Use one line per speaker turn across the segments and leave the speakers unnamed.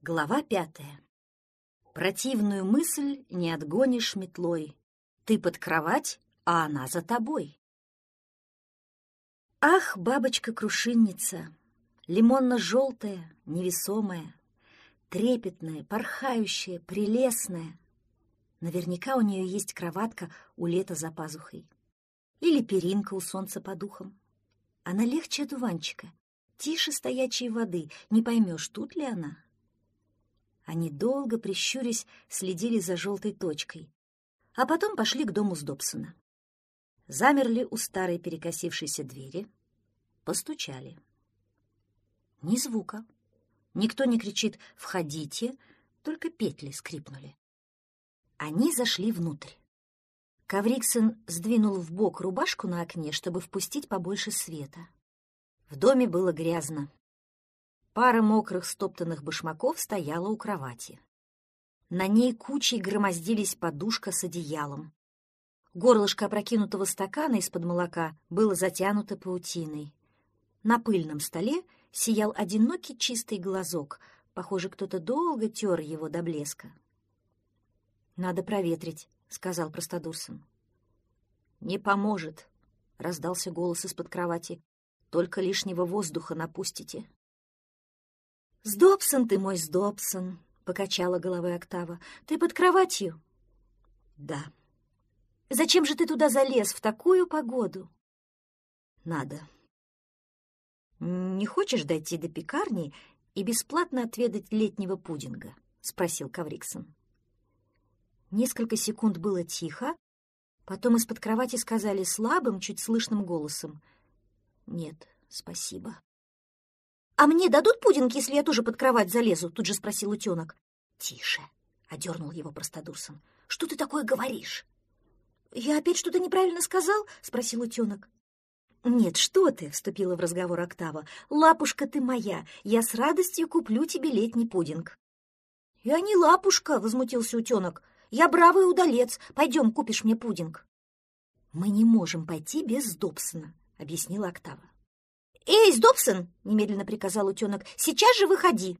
Глава пятая. Противную мысль не отгонишь метлой. Ты под кровать, а она за тобой. Ах, бабочка-крушинница, лимонно-желтая, невесомая, трепетная, порхающая, прелестная. Наверняка у нее есть кроватка у лета за пазухой. Или перинка у солнца под ухом. Она легче одуванчика, тише стоячей воды, не поймешь, тут ли она. Они долго, прищурясь, следили за желтой точкой, а потом пошли к дому с Добсона. Замерли у старой перекосившейся двери, постучали. Ни звука. Никто не кричит «Входите!», только петли скрипнули. Они зашли внутрь. Кавриксон сдвинул в бок рубашку на окне, чтобы впустить побольше света. В доме было грязно. Пара мокрых стоптанных башмаков стояла у кровати. На ней кучей громоздились подушка с одеялом. Горлышко опрокинутого стакана из-под молока было затянуто паутиной. На пыльном столе сиял одинокий чистый глазок. Похоже, кто-то долго тер его до блеска. «Надо проветрить», — сказал простодурсон. «Не поможет», — раздался голос из-под кровати. «Только лишнего воздуха напустите». «Сдобсон ты мой, Сдобсон!» — покачала головой Октава. «Ты под кроватью?» «Да». «Зачем же ты туда залез в такую погоду?» «Надо». «Не хочешь дойти до пекарни и бесплатно отведать летнего пудинга?» — спросил Кавриксон. Несколько секунд было тихо, потом из-под кровати сказали слабым, чуть слышным голосом. «Нет, спасибо». «А мне дадут пудинг, если я тоже под кровать залезу?» — тут же спросил утенок. «Тише!» — одернул его простодурсон. «Что ты такое говоришь?» «Я опять что-то неправильно сказал?» — спросил утенок. «Нет, что ты!» — вступила в разговор Октава. «Лапушка ты моя! Я с радостью куплю тебе летний пудинг!» «Я не лапушка!» — возмутился утенок. «Я бравый удалец! Пойдем, купишь мне пудинг!» «Мы не можем пойти без Добсона», — объяснила Октава. «Эй, Сдобсон!» — немедленно приказал утенок. «Сейчас же выходи!»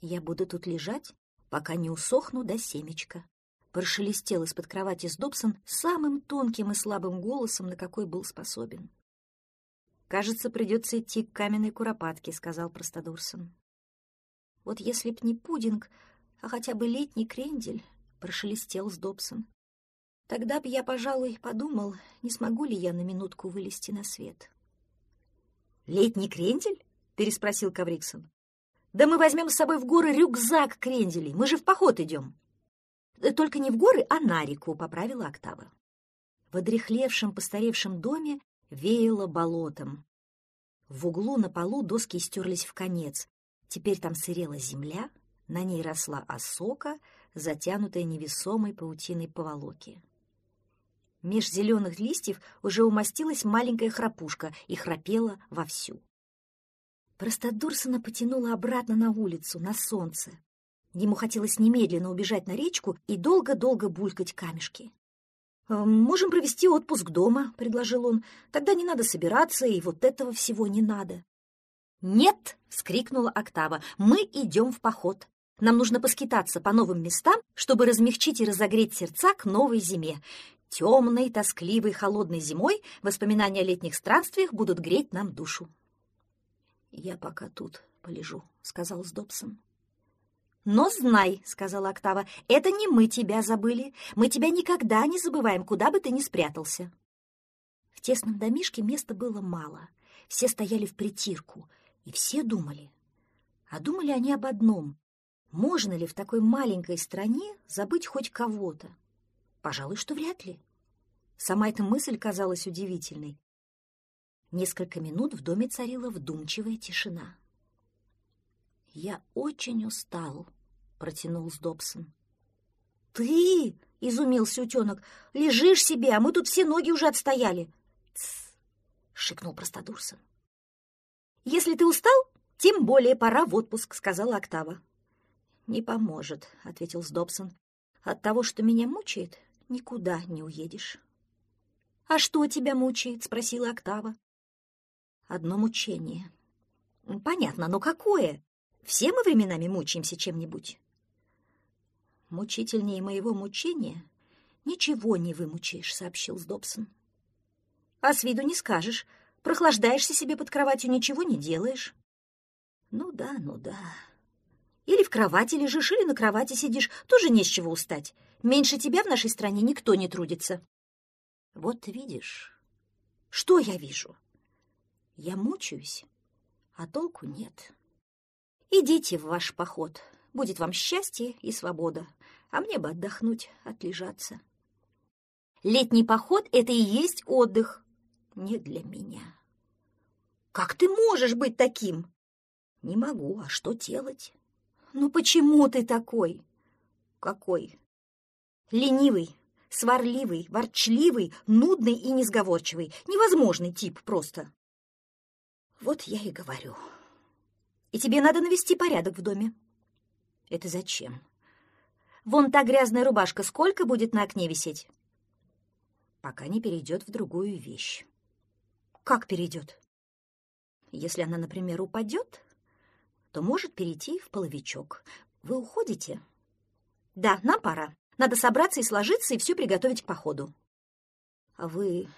«Я буду тут лежать, пока не усохну до семечка», — прошелестел из-под кровати Сдобсон самым тонким и слабым голосом, на какой был способен. «Кажется, придется идти к каменной куропатке», — сказал Простодурсон. «Вот если б не пудинг, а хотя бы летний крендель», — прошелестел Сдобсон. Тогда б я, пожалуй, подумал, не смогу ли я на минутку вылезти на свет. «Летний крендель?» — переспросил Кавриксон. «Да мы возьмем с собой в горы рюкзак кренделей, мы же в поход идем». «Только не в горы, а на реку», — поправила Октава. В одрехлевшем, постаревшем доме веяло болотом. В углу на полу доски стерлись в конец. Теперь там сырела земля, на ней росла осока, затянутая невесомой паутиной поволоки. Меж зеленых листьев уже умостилась маленькая храпушка и храпела вовсю. Простодурсона потянула обратно на улицу, на солнце. Ему хотелось немедленно убежать на речку и долго-долго булькать камешки. «Э, «Можем провести отпуск дома», — предложил он. «Тогда не надо собираться, и вот этого всего не надо». «Нет!» — вскрикнула Октава. «Мы идем в поход. Нам нужно поскитаться по новым местам, чтобы размягчить и разогреть сердца к новой зиме. Темной, тоскливой, холодной зимой воспоминания о летних странствиях будут греть нам душу. «Я пока тут полежу», — сказал Сдобсон. «Но знай», — сказала Октава, — «это не мы тебя забыли. Мы тебя никогда не забываем, куда бы ты ни спрятался». В тесном домишке места было мало. Все стояли в притирку, и все думали. А думали они об одном. Можно ли в такой маленькой стране забыть хоть кого-то? Пожалуй, что вряд ли. Сама эта мысль казалась удивительной. Несколько минут в доме царила вдумчивая тишина. «Я очень устал», — протянул Сдобсон. «Ты?» — изумился утенок. «Лежишь себе, а мы тут все ноги уже отстояли». «Тсс!» — шикнул простодурсон. «Если ты устал, тем более пора в отпуск», — сказала Октава. «Не поможет», — ответил Сдобсон. «От того, что меня мучает, никуда не уедешь. «А что тебя мучает?» — спросила Октава. «Одно мучение». «Понятно, но какое?» Все мы временами мучаемся чем-нибудь. Мучительнее моего мучения ничего не вымучаешь, сообщил Сдобсон. А с виду не скажешь. Прохлаждаешься себе под кроватью, ничего не делаешь. Ну да, ну да. Или в кровати лежишь, или на кровати сидишь. Тоже не с чего устать. Меньше тебя в нашей стране никто не трудится. Вот видишь. Что я вижу? Я мучаюсь, а толку нет. Идите в ваш поход. Будет вам счастье и свобода. А мне бы отдохнуть, отлежаться. Летний поход — это и есть отдых. Не для меня. Как ты можешь быть таким? Не могу, а что делать? Ну почему ты такой? Какой? Ленивый, сварливый, ворчливый, нудный и несговорчивый. Невозможный тип просто. Вот я и говорю. И тебе надо навести порядок в доме. Это зачем? Вон та грязная рубашка сколько будет на окне висеть? Пока не перейдет в другую вещь. Как перейдет? Если она, например, упадет, то может перейти в половичок. Вы уходите? Да, нам пора. Надо собраться и сложиться, и все приготовить к походу. А вы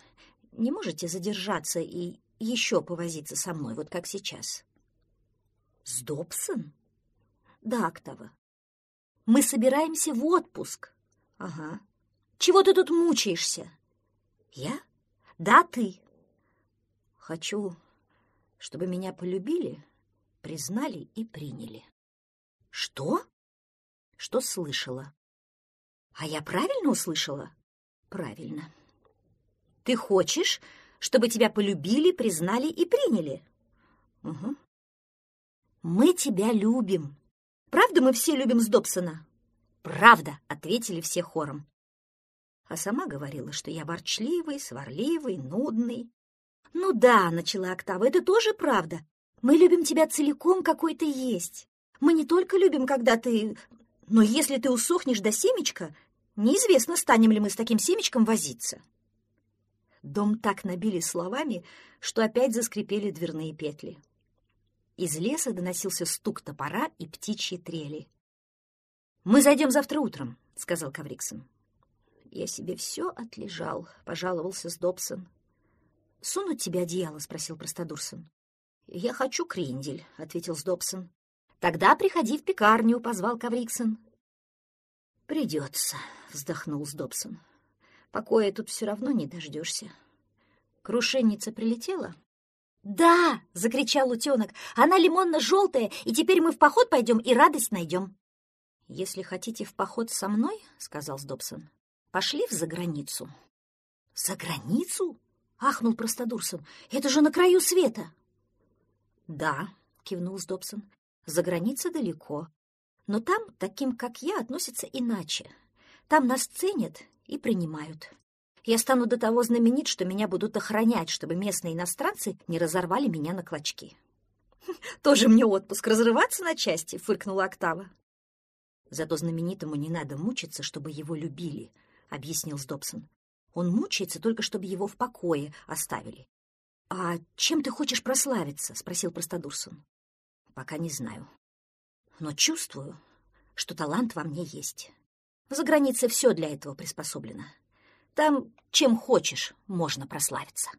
не можете задержаться и еще повозиться со мной, вот как сейчас? С Добсон? Да, Октава. Мы собираемся в отпуск. Ага. Чего ты тут мучаешься? Я? Да, ты. Хочу, чтобы меня полюбили, признали и приняли. Что? Что слышала? А я правильно услышала? Правильно. Ты хочешь, чтобы тебя полюбили, признали и приняли? Угу. Мы тебя любим. Правда мы все любим с Добсона? Правда, ответили все хором. А сама говорила, что я ворчливый, сварливый, нудный. Ну да, начала Октава, это тоже правда. Мы любим тебя целиком, какой ты есть. Мы не только любим, когда ты... Но если ты усохнешь до семечка, неизвестно, станем ли мы с таким семечком возиться. Дом так набили словами, что опять заскрипели дверные петли. Из леса доносился стук топора и птичьи трели. «Мы зайдем завтра утром», — сказал Кавриксон. «Я себе все отлежал», — пожаловался Сдобсон. «Сунуть тебе одеяло?» — спросил Простодурсон. «Я хочу крендель», — ответил Сдобсон. «Тогда приходи в пекарню», — позвал Кавриксон. «Придется», — вздохнул Сдобсон. «Покоя тут все равно не дождешься. Крушенница прилетела?» «Да!» — закричал утенок. «Она лимонно-желтая, и теперь мы в поход пойдем и радость найдем». «Если хотите в поход со мной, — сказал Сдобсон, — пошли в заграницу». «За границу?» — ахнул Простодурсон. «Это же на краю света!» «Да», — кивнул Сдобсон, — «за граница далеко. Но там, таким, как я, относятся иначе. Там нас ценят и принимают. Я стану до того знаменит, что меня будут охранять, чтобы местные иностранцы не разорвали меня на клочки». «Тоже мне отпуск, разрываться на части», — фыркнула Октава. «Зато знаменитому не надо мучиться, чтобы его любили», — объяснил Сдобсон. «Он мучается только, чтобы его в покое оставили. «А чем ты хочешь прославиться?» — спросил Простодурсон. «Пока не знаю. Но чувствую, что талант во мне есть. За границей все для этого приспособлено. Там чем хочешь можно прославиться».